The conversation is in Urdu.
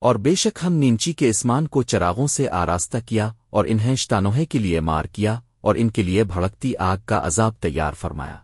اور بے شک ہم نینچی کے اسمان کو چراغوں سے آراستہ کیا اور انہیں شتانوہے کے لیے مار کیا اور ان کے لیے بھڑکتی آگ کا عذاب تیار فرمایا۔